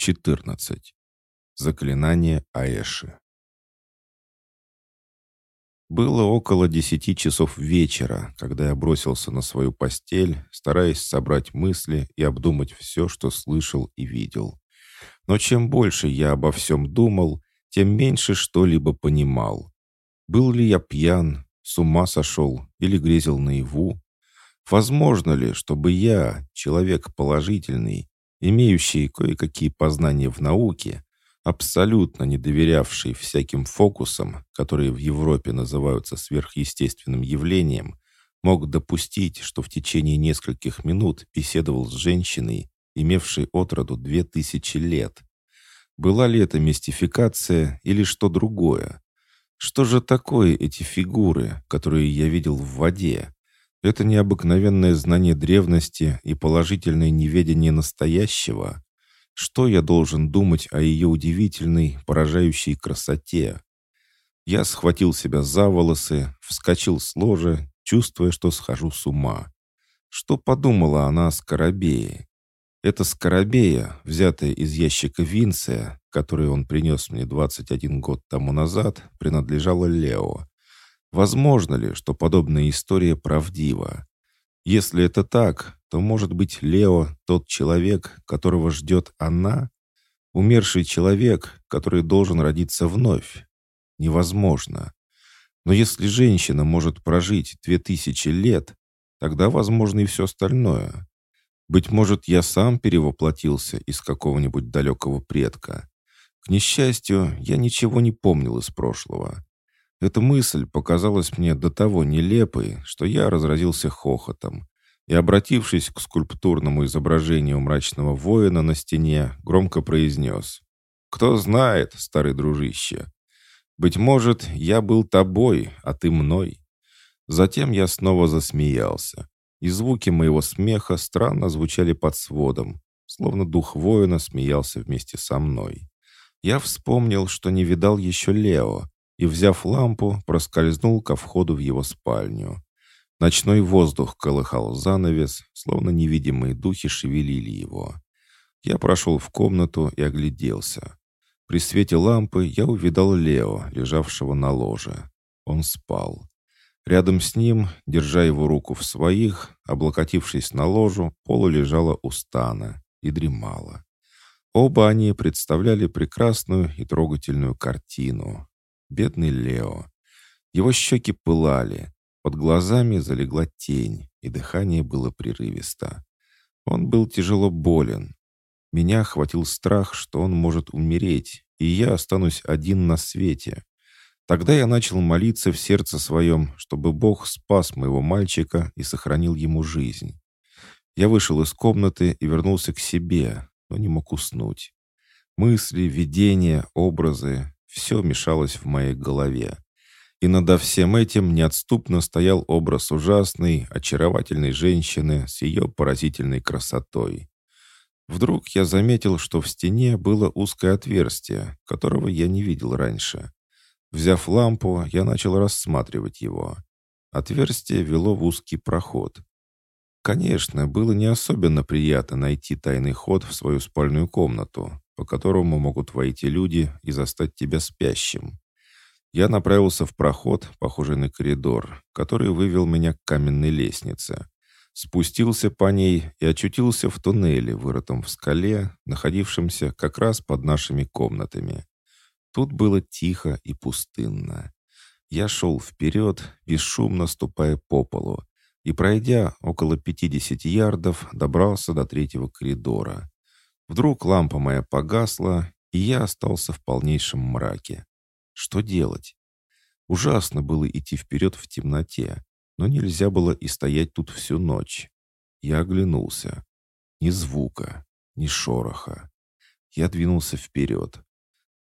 14. Заклинание Аэши. Было около десяти часов вечера, когда я бросился на свою постель, стараясь собрать мысли и обдумать все, что слышал и видел. Но чем больше я обо всем думал, тем меньше что-либо понимал. Был ли я пьян, с ума сошел или грезил наяву? Возможно ли, чтобы я, человек положительный, имеющий кое-какие познания в науке, абсолютно не доверявший всяким фокусам, которые в Европе называются сверхъестественным явлением, мог допустить, что в течение нескольких минут беседовал с женщиной, имевшей от роду две тысячи лет. Была ли это мистификация или что другое? Что же такое эти фигуры, которые я видел в воде? Это необыкновенное знание древности и положительное неведение настоящего. Что я должен думать о ее удивительной, поражающей красоте? Я схватил себя за волосы, вскочил с ложа, чувствуя, что схожу с ума. Что подумала она о Скоробее? Эта Скоробея, взятая из ящика Винция, который он принес мне 21 год тому назад, принадлежала Лео. Возможно ли, что подобная история правдива? Если это так, то, может быть, Лео — тот человек, которого ждет она? Умерший человек, который должен родиться вновь? Невозможно. Но если женщина может прожить две тысячи лет, тогда возможно и все остальное. Быть может, я сам перевоплотился из какого-нибудь далекого предка. К несчастью, я ничего не помнил из прошлого. Эта мысль показалась мне до того нелепой, что я разразился хохотом и, обратившись к скульптурному изображению мрачного воина на стене, громко произнес «Кто знает, старый дружище, быть может, я был тобой, а ты мной». Затем я снова засмеялся, и звуки моего смеха странно звучали под сводом, словно дух воина смеялся вместе со мной. Я вспомнил, что не видал еще Лео, и, взяв лампу, проскользнул ко входу в его спальню. Ночной воздух колыхал занавес, словно невидимые духи шевелили его. Я прошел в комнату и огляделся. При свете лампы я увидал Лео, лежавшего на ложе. Он спал. Рядом с ним, держа его руку в своих, облокотившись на ложу, Пола лежала у стана и дремала. Оба они представляли прекрасную и трогательную картину, Бедный Лео. Его щеки пылали, под глазами залегла тень, и дыхание было прерывисто. Он был тяжело болен. Меня охватил страх, что он может умереть, и я останусь один на свете. Тогда я начал молиться в сердце своем, чтобы Бог спас моего мальчика и сохранил ему жизнь. Я вышел из комнаты и вернулся к себе, но не мог уснуть. Мысли, видения, образы все мешалось в моей голове. И над всем этим неотступно стоял образ ужасной, очаровательной женщины с ее поразительной красотой. Вдруг я заметил, что в стене было узкое отверстие, которого я не видел раньше. Взяв лампу, я начал рассматривать его. Отверстие вело в узкий проход. Конечно, было не особенно приятно найти тайный ход в свою спальную комнату, по которому могут войти люди и застать тебя спящим. Я направился в проход, похожий на коридор, который вывел меня к каменной лестнице. Спустился по ней и очутился в туннеле, вырытом в скале, находившемся как раз под нашими комнатами. Тут было тихо и пустынно. Я шел вперед, бесшумно ступая по полу, и, пройдя около 50 ярдов, добрался до третьего коридора. Вдруг лампа моя погасла, и я остался в полнейшем мраке. Что делать? Ужасно было идти вперед в темноте, но нельзя было и стоять тут всю ночь. Я оглянулся. Ни звука, ни шороха. Я двинулся вперед.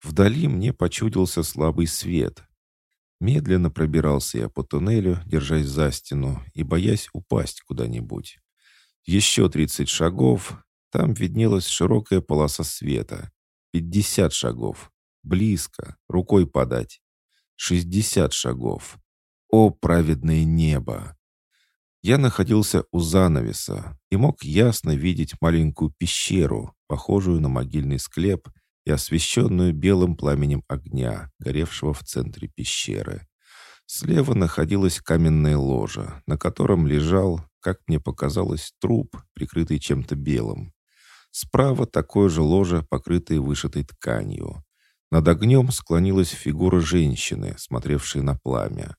Вдали мне почудился слабый свет. Медленно пробирался я по туннелю, держась за стену и боясь упасть куда-нибудь. Еще тридцать шагов, там виднелась широкая полоса света. Пятьдесят шагов. Близко, рукой подать. Шестьдесят шагов. О, праведное небо! Я находился у занавеса и мог ясно видеть маленькую пещеру, похожую на могильный склеп и освещенную белым пламенем огня, горевшего в центре пещеры. Слева находилась каменная ложа, на котором лежал, как мне показалось, труп, прикрытый чем-то белым. Справа такое же ложе, покрытое вышитой тканью. Над огнем склонилась фигура женщины, смотревшей на пламя.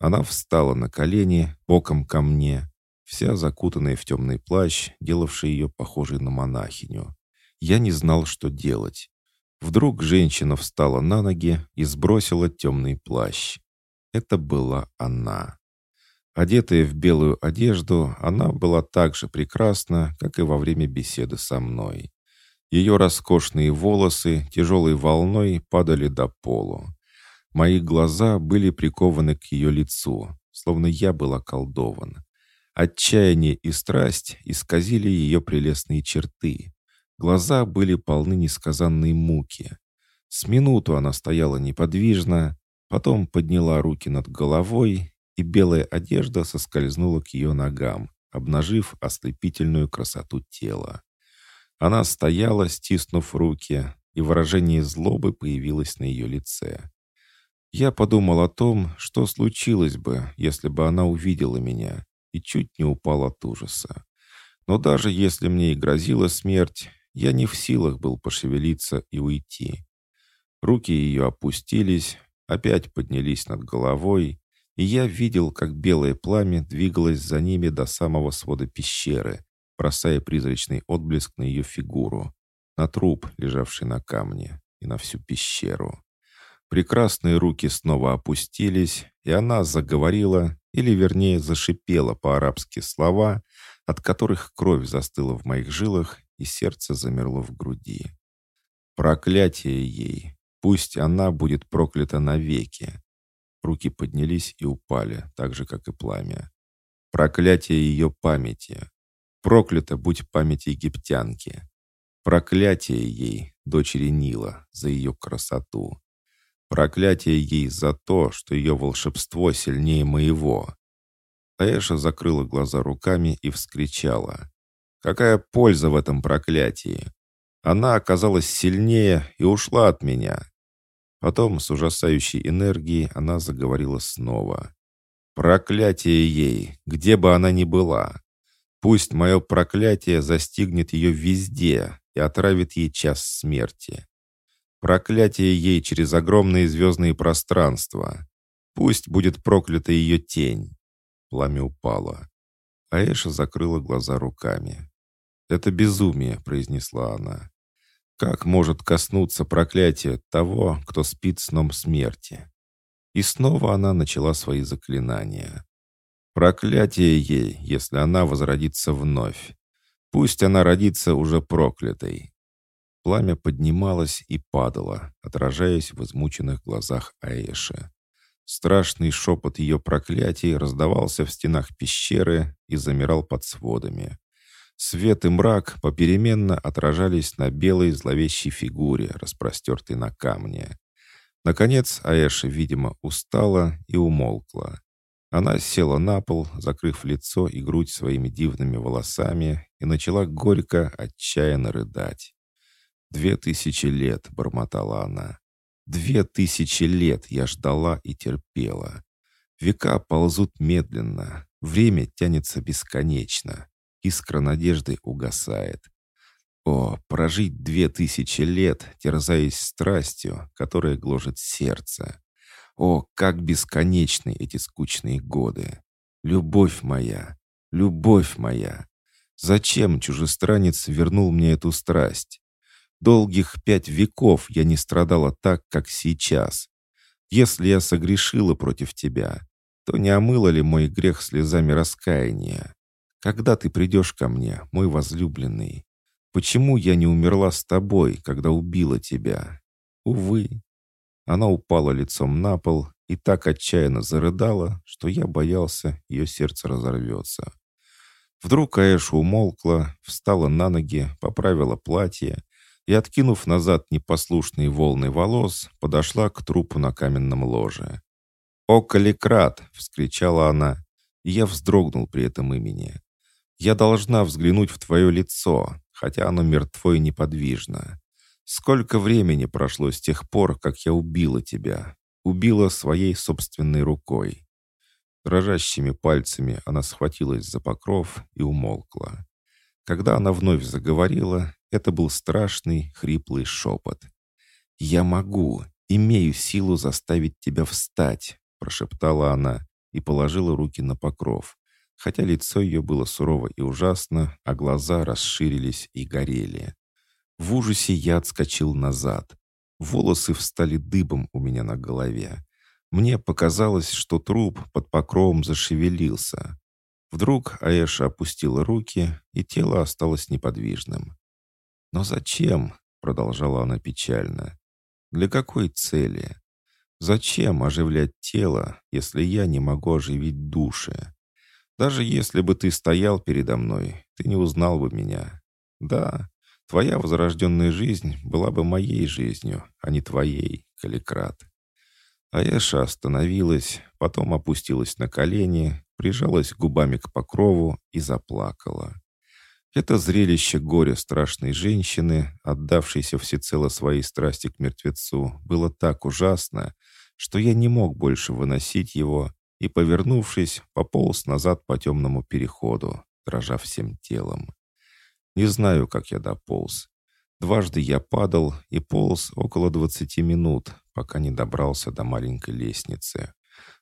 Она встала на колени, боком ко мне, вся закутанная в темный плащ, делавший ее похожей на монахиню. Я не знал, что делать. Вдруг женщина встала на ноги и сбросила темный плащ. Это была она. Одетая в белую одежду, она была так же прекрасна, как и во время беседы со мной. Ее роскошные волосы тяжелой волной падали до полу. Мои глаза были прикованы к ее лицу, словно я был околдован. Отчаяние и страсть исказили ее прелестные черты. Глаза были полны несказанной муки. С минуту она стояла неподвижно, потом подняла руки над головой, и белая одежда соскользнула к ее ногам, обнажив ослепительную красоту тела. Она стояла, стиснув руки, и выражение злобы появилось на ее лице. Я подумал о том, что случилось бы, если бы она увидела меня, и чуть не упал от ужаса. Но даже если мне и грозила смерть, я не в силах был пошевелиться и уйти. Руки ее опустились, опять поднялись над головой, и я видел, как белое пламя двигалось за ними до самого свода пещеры, бросая призрачный отблеск на ее фигуру, на труп, лежавший на камне, и на всю пещеру. Прекрасные руки снова опустились, и она заговорила, или вернее зашипела по-арабски слова, от которых кровь застыла в моих жилах и сердце замерло в груди. Проклятие ей! Пусть она будет проклята навеки. Руки поднялись и упали, так же, как и пламя. Проклятие ее памяти. Проклята будь память египтянки. Проклятие ей, дочери Нила, за ее красоту. Проклятие ей за то, что ее волшебство сильнее моего. Аэша закрыла глаза руками и вскричала. Какая польза в этом проклятии? Она оказалась сильнее и ушла от меня. Потом с ужасающей энергией она заговорила снова. «Проклятие ей, где бы она ни была! Пусть мое проклятие застигнет ее везде и отравит ей час смерти. Проклятие ей через огромные звездные пространства. Пусть будет проклята ее тень». Пламя упало. Аэша закрыла глаза руками. «Это безумие», — произнесла она. «Как может коснуться проклятие того, кто спит сном смерти?» И снова она начала свои заклинания. «Проклятие ей, если она возродится вновь. Пусть она родится уже проклятой». Пламя поднималось и падало, отражаясь в измученных глазах Аэши. Страшный шепот ее проклятий раздавался в стенах пещеры и замирал под сводами. Свет и мрак попеременно отражались на белой зловещей фигуре, распростертой на камне. Наконец Аэша, видимо, устала и умолкла. Она села на пол, закрыв лицо и грудь своими дивными волосами, и начала горько, отчаянно рыдать. «Две тысячи лет», — бормотала она. Две тысячи лет я ждала и терпела. Века ползут медленно, время тянется бесконечно. Искра надежды угасает. О, прожить две тысячи лет, терзаясь страстью, которая гложет сердце. О, как бесконечны эти скучные годы. Любовь моя, любовь моя. Зачем чужестранец вернул мне эту страсть? Долгих пять веков я не страдала так, как сейчас. Если я согрешила против тебя, то не омыла ли мой грех слезами раскаяния? Когда ты придешь ко мне, мой возлюбленный? Почему я не умерла с тобой, когда убила тебя? Увы. Она упала лицом на пол и так отчаянно зарыдала, что я боялся, ее сердце разорвется. Вдруг Аэша умолкла, встала на ноги, поправила платье и, откинув назад непослушные волны волос, подошла к трупу на каменном ложе. «О, Каликрат!» — вскричала она. и я вздрогнул при этом имени. «Я должна взглянуть в твое лицо, хотя оно мертво и неподвижно. Сколько времени прошло с тех пор, как я убила тебя? Убила своей собственной рукой». Дрожащими пальцами она схватилась за покров и умолкла. Когда она вновь заговорила, это был страшный, хриплый шепот. «Я могу, имею силу заставить тебя встать», прошептала она и положила руки на покров, хотя лицо ее было сурово и ужасно, а глаза расширились и горели. В ужасе я отскочил назад. Волосы встали дыбом у меня на голове. Мне показалось, что труп под покровом зашевелился. Вдруг Аэша опустила руки, и тело осталось неподвижным. «Но зачем?» — продолжала она печально. «Для какой цели? Зачем оживлять тело, если я не могу оживить души? Даже если бы ты стоял передо мной, ты не узнал бы меня. Да, твоя возрожденная жизнь была бы моей жизнью, а не твоей, Каликрат». Аэша остановилась, потом опустилась на колени, прижалась губами к покрову и заплакала. Это зрелище горя страшной женщины, отдавшейся всецело своей страсти к мертвецу, было так ужасно, что я не мог больше выносить его и, повернувшись, пополз назад по темному переходу, дрожа всем телом. Не знаю, как я дополз. Дважды я падал и полз около двадцати минут, пока не добрался до маленькой лестницы.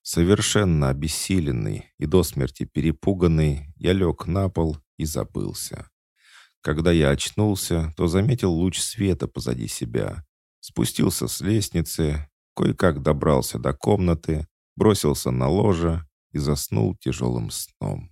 Совершенно обессиленный и до смерти перепуганный, я лег на пол и забылся. Когда я очнулся, то заметил луч света позади себя. Спустился с лестницы, кое-как добрался до комнаты, бросился на ложе и заснул тяжелым сном.